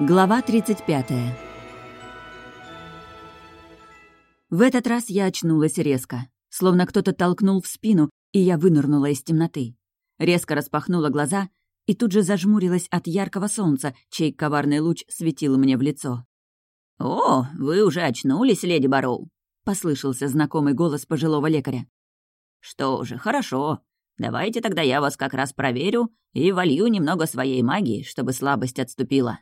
Глава 35 В этот раз я очнулась резко, словно кто-то толкнул в спину, и я вынырнула из темноты. Резко распахнула глаза и тут же зажмурилась от яркого солнца, чей коварный луч светил мне в лицо. «О, вы уже очнулись, леди Бароу!» — послышался знакомый голос пожилого лекаря. «Что же, хорошо. Давайте тогда я вас как раз проверю и волью немного своей магии, чтобы слабость отступила».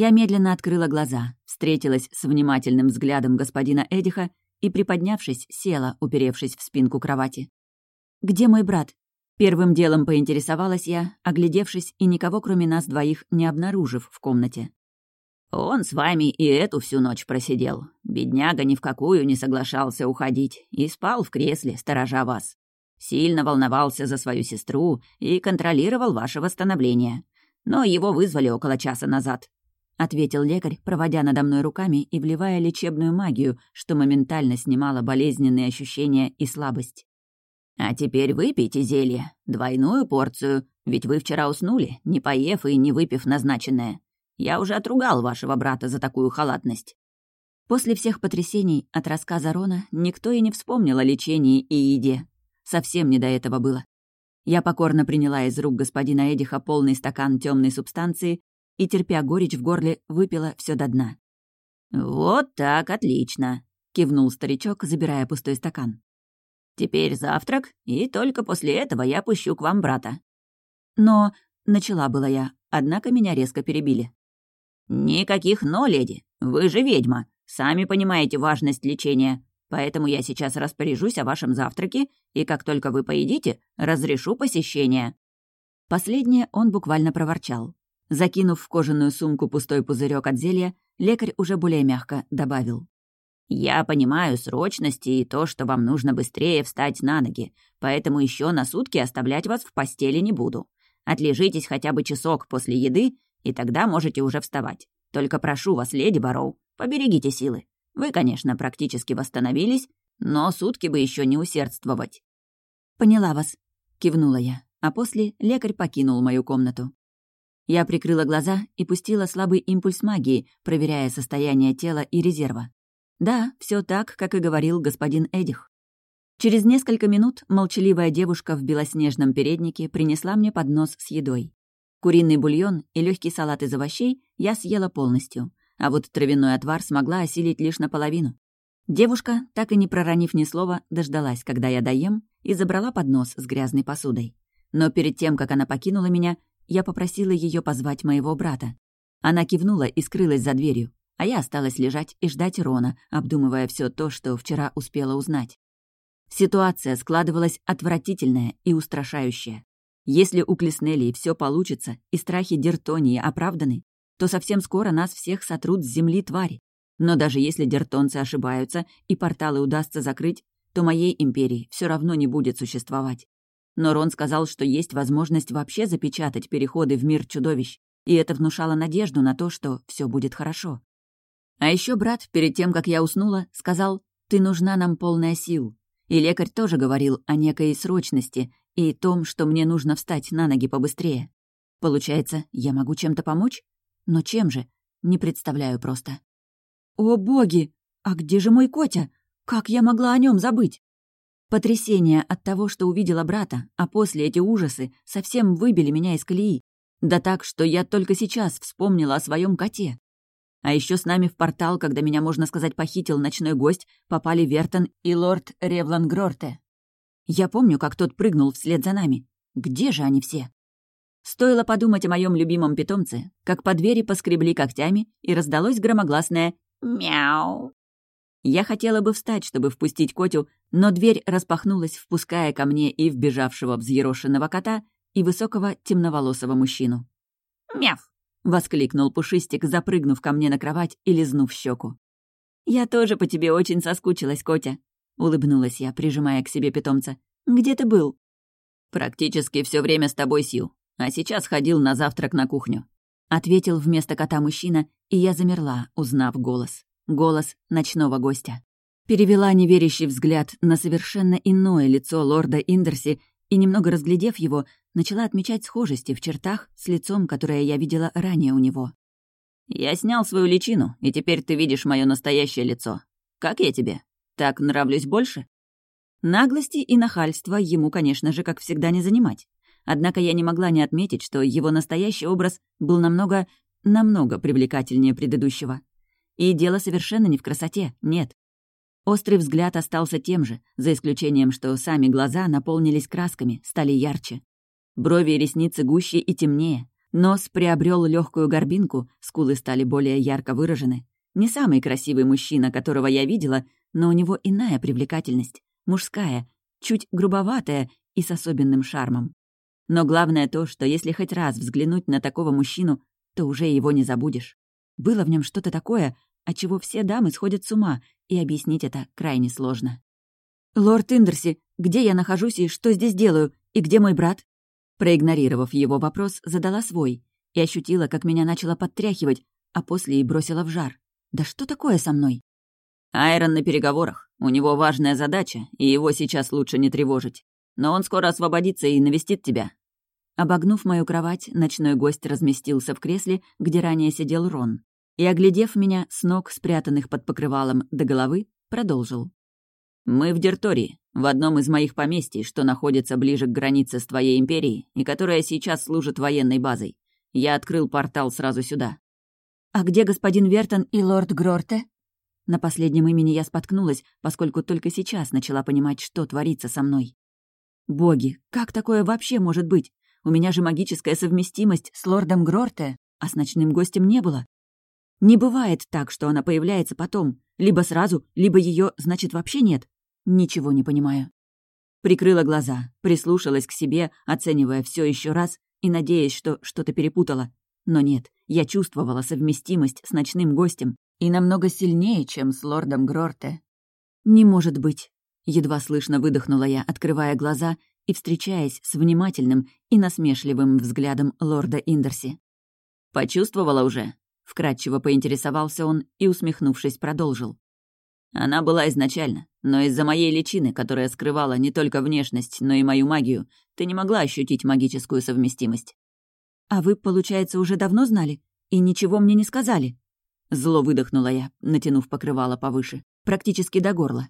Я медленно открыла глаза, встретилась с внимательным взглядом господина Эдиха и, приподнявшись, села, уперевшись в спинку кровати. «Где мой брат?» Первым делом поинтересовалась я, оглядевшись и никого, кроме нас двоих, не обнаружив в комнате. «Он с вами и эту всю ночь просидел. Бедняга ни в какую не соглашался уходить и спал в кресле, сторожа вас. Сильно волновался за свою сестру и контролировал ваше восстановление. Но его вызвали около часа назад. — ответил лекарь, проводя надо мной руками и вливая лечебную магию, что моментально снимало болезненные ощущения и слабость. «А теперь выпейте зелье, двойную порцию, ведь вы вчера уснули, не поев и не выпив назначенное. Я уже отругал вашего брата за такую халатность». После всех потрясений от рассказа Рона никто и не вспомнил о лечении и еде. Совсем не до этого было. Я покорно приняла из рук господина Эдиха полный стакан темной субстанции и, терпя горечь в горле, выпила все до дна. «Вот так, отлично», — кивнул старичок, забирая пустой стакан. «Теперь завтрак, и только после этого я пущу к вам брата». «Но...» — начала была я, однако меня резко перебили. «Никаких «но», леди. Вы же ведьма. Сами понимаете важность лечения. Поэтому я сейчас распоряжусь о вашем завтраке, и как только вы поедите, разрешу посещение». Последнее он буквально проворчал. Закинув в кожаную сумку пустой пузырек от зелья, лекарь уже более мягко добавил. «Я понимаю срочности и то, что вам нужно быстрее встать на ноги, поэтому еще на сутки оставлять вас в постели не буду. Отлежитесь хотя бы часок после еды, и тогда можете уже вставать. Только прошу вас, леди Бароу, поберегите силы. Вы, конечно, практически восстановились, но сутки бы еще не усердствовать». «Поняла вас», — кивнула я, а после лекарь покинул мою комнату. Я прикрыла глаза и пустила слабый импульс магии, проверяя состояние тела и резерва. Да, все так, как и говорил господин Эдих. Через несколько минут молчаливая девушка в белоснежном переднике принесла мне поднос с едой. Куриный бульон и легкий салат из овощей я съела полностью, а вот травяной отвар смогла осилить лишь наполовину. Девушка, так и не проронив ни слова, дождалась, когда я доем, и забрала поднос с грязной посудой. Но перед тем, как она покинула меня, я попросила ее позвать моего брата. Она кивнула и скрылась за дверью, а я осталась лежать и ждать Рона, обдумывая все то, что вчера успела узнать. Ситуация складывалась отвратительная и устрашающая. Если у Клеснелии все получится и страхи Дертонии оправданы, то совсем скоро нас всех сотрут с земли твари. Но даже если дертонцы ошибаются и порталы удастся закрыть, то моей империи все равно не будет существовать. Но Рон сказал, что есть возможность вообще запечатать переходы в мир чудовищ, и это внушало надежду на то, что все будет хорошо. А еще брат, перед тем, как я уснула, сказал, «Ты нужна нам полная сил». И лекарь тоже говорил о некой срочности и том, что мне нужно встать на ноги побыстрее. Получается, я могу чем-то помочь? Но чем же? Не представляю просто. «О, боги! А где же мой Котя? Как я могла о нем забыть?» Потрясение от того, что увидела брата, а после эти ужасы совсем выбили меня из колеи. Да так, что я только сейчас вспомнила о своем коте. А еще с нами в портал, когда меня, можно сказать, похитил ночной гость, попали Вертон и лорд Ревлан Грорте. Я помню, как тот прыгнул вслед за нами. Где же они все? Стоило подумать о моем любимом питомце, как по двери поскребли когтями, и раздалось громогласное «Мяу». Я хотела бы встать, чтобы впустить Котю, но дверь распахнулась, впуская ко мне и вбежавшего взъерошенного кота, и высокого темноволосого мужчину. «Мяв!» — воскликнул Пушистик, запрыгнув ко мне на кровать и лизнув щеку. «Я тоже по тебе очень соскучилась, Котя», — улыбнулась я, прижимая к себе питомца. «Где ты был?» «Практически все время с тобой, Сью, а сейчас ходил на завтрак на кухню», — ответил вместо кота мужчина, и я замерла, узнав голос. Голос ночного гостя. Перевела неверящий взгляд на совершенно иное лицо лорда Индерси и, немного разглядев его, начала отмечать схожести в чертах с лицом, которое я видела ранее у него. «Я снял свою личину, и теперь ты видишь мое настоящее лицо. Как я тебе? Так нравлюсь больше?» Наглости и нахальства ему, конечно же, как всегда, не занимать. Однако я не могла не отметить, что его настоящий образ был намного, намного привлекательнее предыдущего. И дело совершенно не в красоте, нет. Острый взгляд остался тем же, за исключением, что сами глаза наполнились красками, стали ярче. Брови и ресницы гуще и темнее. Нос приобрел легкую горбинку, скулы стали более ярко выражены. Не самый красивый мужчина, которого я видела, но у него иная привлекательность мужская, чуть грубоватая и с особенным шармом. Но главное то, что если хоть раз взглянуть на такого мужчину, то уже его не забудешь. Было в нем что-то такое, от чего все дамы сходят с ума, и объяснить это крайне сложно. «Лорд Индерси, где я нахожусь и что здесь делаю? И где мой брат?» Проигнорировав его вопрос, задала свой и ощутила, как меня начало подтряхивать, а после и бросила в жар. «Да что такое со мной?» Айрон на переговорах. У него важная задача, и его сейчас лучше не тревожить. Но он скоро освободится и навестит тебя». Обогнув мою кровать, ночной гость разместился в кресле, где ранее сидел Рон, и, оглядев меня с ног, спрятанных под покрывалом до головы, продолжил. «Мы в Дертории, в одном из моих поместий, что находится ближе к границе с твоей империей и которая сейчас служит военной базой. Я открыл портал сразу сюда». «А где господин Вертон и лорд Грорте?» На последнем имени я споткнулась, поскольку только сейчас начала понимать, что творится со мной. Боги, как такое вообще может быть? У меня же магическая совместимость с лордом Грорте, а с ночным гостем не было. Не бывает так, что она появляется потом. Либо сразу, либо ее, значит, вообще нет. Ничего не понимаю. Прикрыла глаза, прислушалась к себе, оценивая все еще раз и надеясь, что что-то перепутала. Но нет, я чувствовала совместимость с ночным гостем, и намного сильнее, чем с лордом Грорте. «Не может быть!» — едва слышно выдохнула я, открывая глаза и встречаясь с внимательным и насмешливым взглядом лорда Индерси. «Почувствовала уже?» — вкратчиво поинтересовался он и, усмехнувшись, продолжил. «Она была изначально, но из-за моей личины, которая скрывала не только внешность, но и мою магию, ты не могла ощутить магическую совместимость». «А вы, получается, уже давно знали? И ничего мне не сказали?» Зло выдохнула я, натянув покрывало повыше, практически до горла.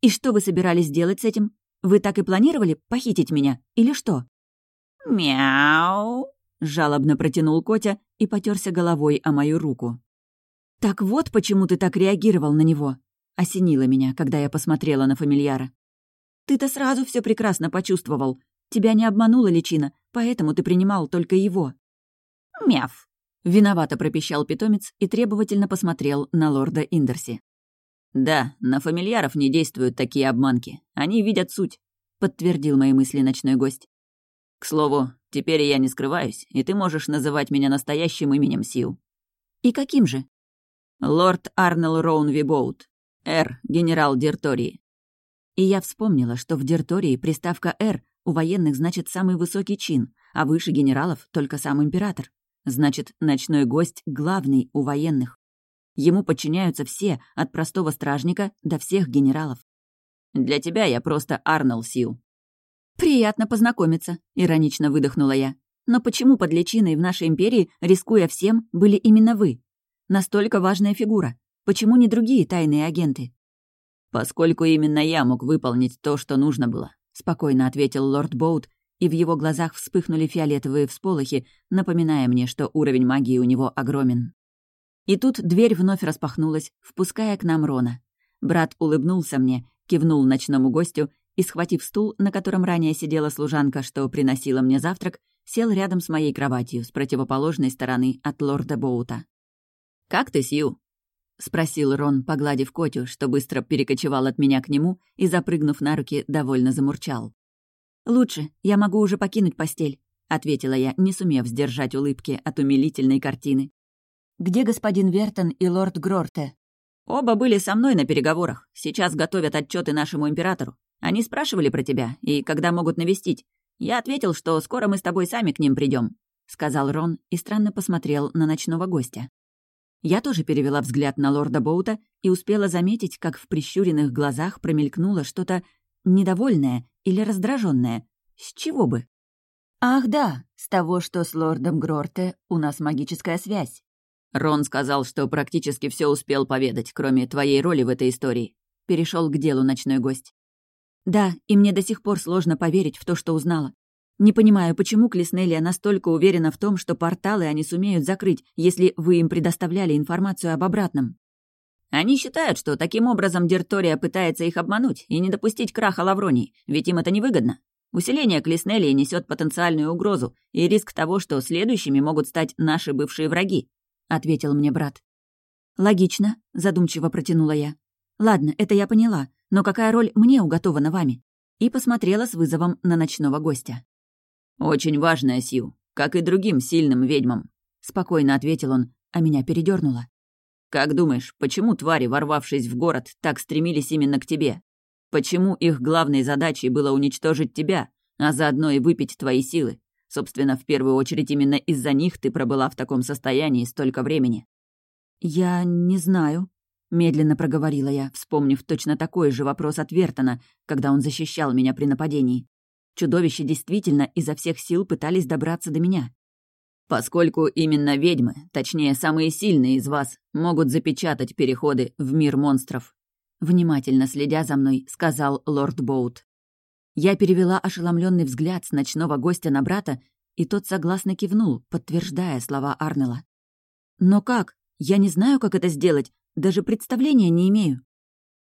«И что вы собирались делать с этим? Вы так и планировали похитить меня, или что?» «Мяу!» — жалобно протянул Котя и потерся головой о мою руку. «Так вот почему ты так реагировал на него», — осенило меня, когда я посмотрела на фамильяра. «Ты-то сразу все прекрасно почувствовал. Тебя не обманула личина, поэтому ты принимал только его». «Мяв!» Виновато пропищал питомец и требовательно посмотрел на лорда Индерси. «Да, на фамильяров не действуют такие обманки. Они видят суть», — подтвердил мои мысли ночной гость. «К слову, теперь я не скрываюсь, и ты можешь называть меня настоящим именем Сью». «И каким же?» «Лорд Арнелл Роун Вибоут. Р. Генерал Дертории». И я вспомнила, что в Дертории приставка «Р» у военных значит самый высокий чин, а выше генералов — только сам император. Значит, ночной гость главный у военных. Ему подчиняются все, от простого стражника до всех генералов. «Для тебя я просто Арнелл Сил». «Приятно познакомиться», — иронично выдохнула я. «Но почему под личиной в нашей империи, рискуя всем, были именно вы? Настолько важная фигура. Почему не другие тайные агенты?» «Поскольку именно я мог выполнить то, что нужно было», — спокойно ответил лорд Боут, и в его глазах вспыхнули фиолетовые всполохи, напоминая мне, что уровень магии у него огромен. И тут дверь вновь распахнулась, впуская к нам Рона. Брат улыбнулся мне, кивнул ночному гостю и, схватив стул, на котором ранее сидела служанка, что приносила мне завтрак, сел рядом с моей кроватью с противоположной стороны от лорда Боута. «Как ты, Сью?» — спросил Рон, погладив Котю, что быстро перекочевал от меня к нему и, запрыгнув на руки, довольно замурчал. «Лучше, я могу уже покинуть постель», — ответила я, не сумев сдержать улыбки от умилительной картины. «Где господин Вертон и лорд Грорте?» «Оба были со мной на переговорах. Сейчас готовят отчеты нашему императору. Они спрашивали про тебя и когда могут навестить. Я ответил, что скоро мы с тобой сами к ним придем, сказал Рон и странно посмотрел на ночного гостя. Я тоже перевела взгляд на лорда Боута и успела заметить, как в прищуренных глазах промелькнуло что-то недовольное или раздраженная. С чего бы? Ах да, с того, что с лордом Грорте у нас магическая связь. Рон сказал, что практически все успел поведать, кроме твоей роли в этой истории. Перешел к делу ночной гость. Да, и мне до сих пор сложно поверить в то, что узнала. Не понимаю, почему Клеснелия настолько уверена в том, что порталы они сумеют закрыть, если вы им предоставляли информацию об обратном. Они считают, что таким образом Дертория пытается их обмануть и не допустить краха Лавроний, ведь им это невыгодно. Усиление Клеснелии несет потенциальную угрозу и риск того, что следующими могут стать наши бывшие враги ответил мне брат. «Логично», — задумчиво протянула я. «Ладно, это я поняла, но какая роль мне уготована вами?» И посмотрела с вызовом на ночного гостя. «Очень важная, Сью, как и другим сильным ведьмам», — спокойно ответил он, а меня передернуло. «Как думаешь, почему твари, ворвавшись в город, так стремились именно к тебе? Почему их главной задачей было уничтожить тебя, а заодно и выпить твои силы? Собственно, в первую очередь именно из-за них ты пробыла в таком состоянии столько времени». «Я не знаю», — медленно проговорила я, вспомнив точно такой же вопрос от Вертона, когда он защищал меня при нападении. Чудовища действительно изо всех сил пытались добраться до меня. Поскольку именно ведьмы, точнее, самые сильные из вас, могут запечатать переходы в мир монстров. Внимательно следя за мной, сказал лорд Боут. Я перевела ошеломленный взгляд с ночного гостя на брата, и тот согласно кивнул, подтверждая слова Арнела. «Но как? Я не знаю, как это сделать, даже представления не имею».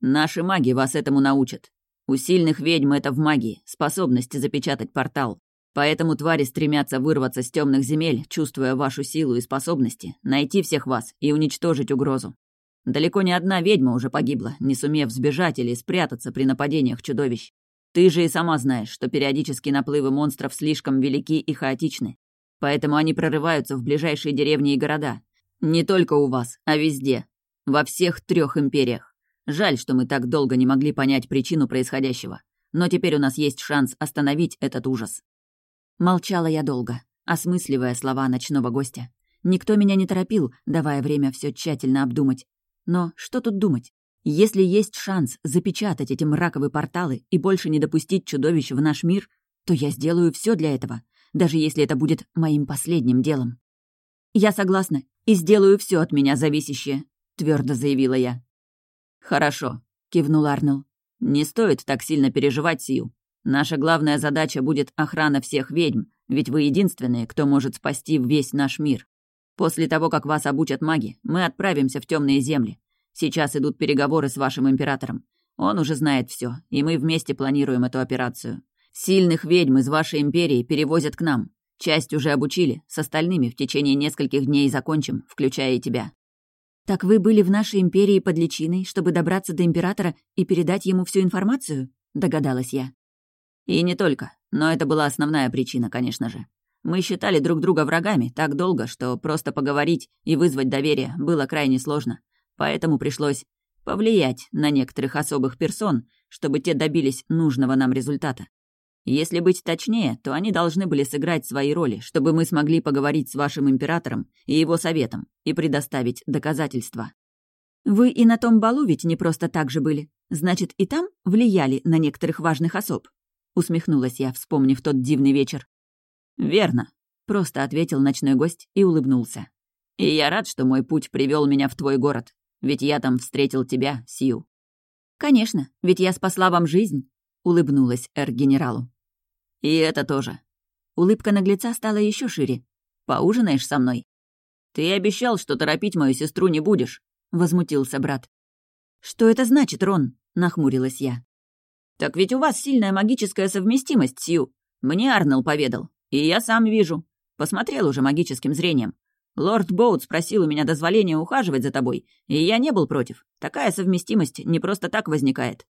«Наши маги вас этому научат. У сильных ведьм это в магии, способность запечатать портал. Поэтому твари стремятся вырваться с темных земель, чувствуя вашу силу и способности, найти всех вас и уничтожить угрозу. Далеко не одна ведьма уже погибла, не сумев сбежать или спрятаться при нападениях чудовищ. Ты же и сама знаешь, что периодически наплывы монстров слишком велики и хаотичны. Поэтому они прорываются в ближайшие деревни и города. Не только у вас, а везде. Во всех трех империях. Жаль, что мы так долго не могли понять причину происходящего. Но теперь у нас есть шанс остановить этот ужас. Молчала я долго, осмысливая слова ночного гостя. Никто меня не торопил, давая время все тщательно обдумать. Но что тут думать? Если есть шанс запечатать эти мраковые порталы и больше не допустить чудовищ в наш мир, то я сделаю все для этого, даже если это будет моим последним делом. «Я согласна и сделаю все от меня зависящее», — твердо заявила я. «Хорошо», — кивнул Арнелл. «Не стоит так сильно переживать, Сию. Наша главная задача будет охрана всех ведьм, ведь вы единственные, кто может спасти весь наш мир. После того, как вас обучат маги, мы отправимся в темные земли. Сейчас идут переговоры с вашим императором. Он уже знает все, и мы вместе планируем эту операцию. Сильных ведьм из вашей империи перевозят к нам. Часть уже обучили, с остальными в течение нескольких дней закончим, включая и тебя». «Так вы были в нашей империи под личиной, чтобы добраться до императора и передать ему всю информацию?» — догадалась я. «И не только, но это была основная причина, конечно же. Мы считали друг друга врагами так долго, что просто поговорить и вызвать доверие было крайне сложно. Поэтому пришлось повлиять на некоторых особых персон, чтобы те добились нужного нам результата. Если быть точнее, то они должны были сыграть свои роли, чтобы мы смогли поговорить с вашим императором и его советом и предоставить доказательства. Вы и на том балу ведь не просто так же были. Значит, и там влияли на некоторых важных особ. Усмехнулась я, вспомнив тот дивный вечер. «Верно», — просто ответил ночной гость и улыбнулся. «И я рад, что мой путь привел меня в твой город. Ведь я там встретил тебя, Сью». «Конечно, ведь я спасла вам жизнь», — улыбнулась эр-генералу. «И это тоже». Улыбка наглеца стала еще шире. «Поужинаешь со мной?» «Ты обещал, что торопить мою сестру не будешь», — возмутился брат. «Что это значит, Рон?» — нахмурилась я. «Так ведь у вас сильная магическая совместимость, Сью. Мне Арнелл поведал. И я сам вижу. Посмотрел уже магическим зрением. Лорд Боут спросил у меня дозволения ухаживать за тобой, и я не был против. Такая совместимость не просто так возникает.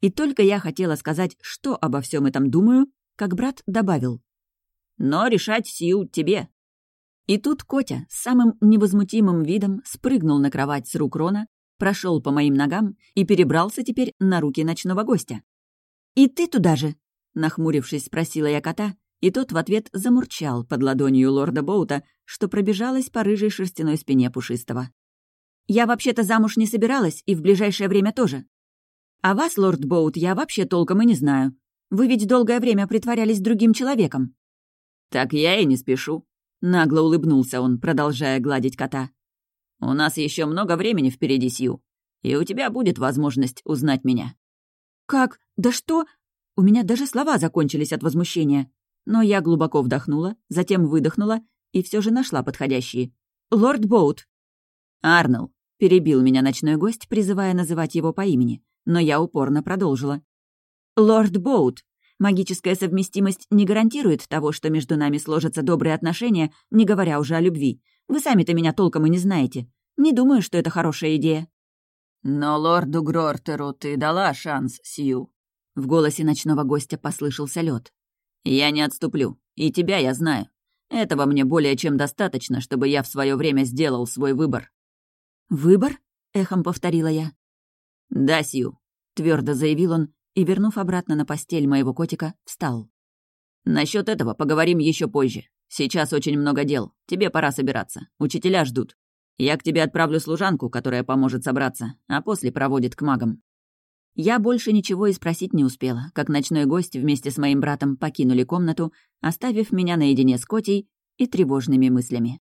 И только я хотела сказать, что обо всем этом думаю, как брат добавил. Но решать Сью тебе. И тут Котя с самым невозмутимым видом спрыгнул на кровать с рук Рона, прошел по моим ногам и перебрался теперь на руки ночного гостя. «И ты туда же?» — нахмурившись, спросила я кота, и тот в ответ замурчал под ладонью лорда Боута, что пробежалась по рыжей шерстяной спине пушистого. «Я вообще-то замуж не собиралась, и в ближайшее время тоже. А вас, лорд Боут, я вообще толком и не знаю. Вы ведь долгое время притворялись другим человеком». «Так я и не спешу», — нагло улыбнулся он, продолжая гладить кота. У нас еще много времени впереди, Сью, и у тебя будет возможность узнать меня». «Как? Да что?» У меня даже слова закончились от возмущения. Но я глубоко вдохнула, затем выдохнула и все же нашла подходящие. «Лорд Боут». «Арнелл», — перебил меня ночной гость, призывая называть его по имени, но я упорно продолжила. «Лорд Боут, магическая совместимость не гарантирует того, что между нами сложатся добрые отношения, не говоря уже о любви. Вы сами-то меня толком и не знаете. Не думаю, что это хорошая идея». «Но лорду Грортеру ты дала шанс, Сью». В голосе ночного гостя послышался лед. «Я не отступлю, и тебя я знаю. Этого мне более чем достаточно, чтобы я в свое время сделал свой выбор». «Выбор?» — эхом повторила я. «Да, Сью», — твердо заявил он и, вернув обратно на постель моего котика, встал. Насчет этого поговорим еще позже. Сейчас очень много дел. Тебе пора собираться. Учителя ждут. Я к тебе отправлю служанку, которая поможет собраться, а после проводит к магам». Я больше ничего и спросить не успела, как ночной гость вместе с моим братом покинули комнату, оставив меня наедине с Котей и тревожными мыслями.